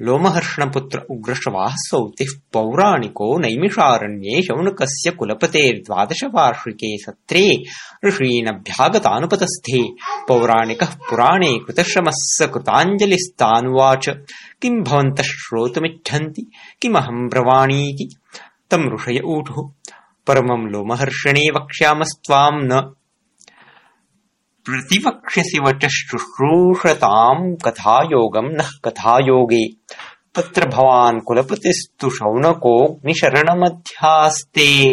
लोमहर्षणपुत्र उग्रश्रवाः सौतिः पौराणिको नैमिषारण्ये शौनकस्य कुलपतेर्द्वादशवार्षिके सत्रे ऋषीनभ्यागतानुपतस्थे। पौराणिकः पुराणे कृतश्रमः स कृताञ्जलिस्तानुवाच। किम् भवन्तः श्रोतुमिच्छन्ति? किमहम् ब्रवाणीति? तम् ऋषय ऊढुः। परमम् लोमहर्षणे वक्ष्यामस्त्वाम् न प्रतिवक्ष्यसि वच शुश्रूषताम् कथायोगम् नः कथायोगे। तत्र भवान् कुलपतिस्तु शौनकोऽग्निशरणमध्यास्ते।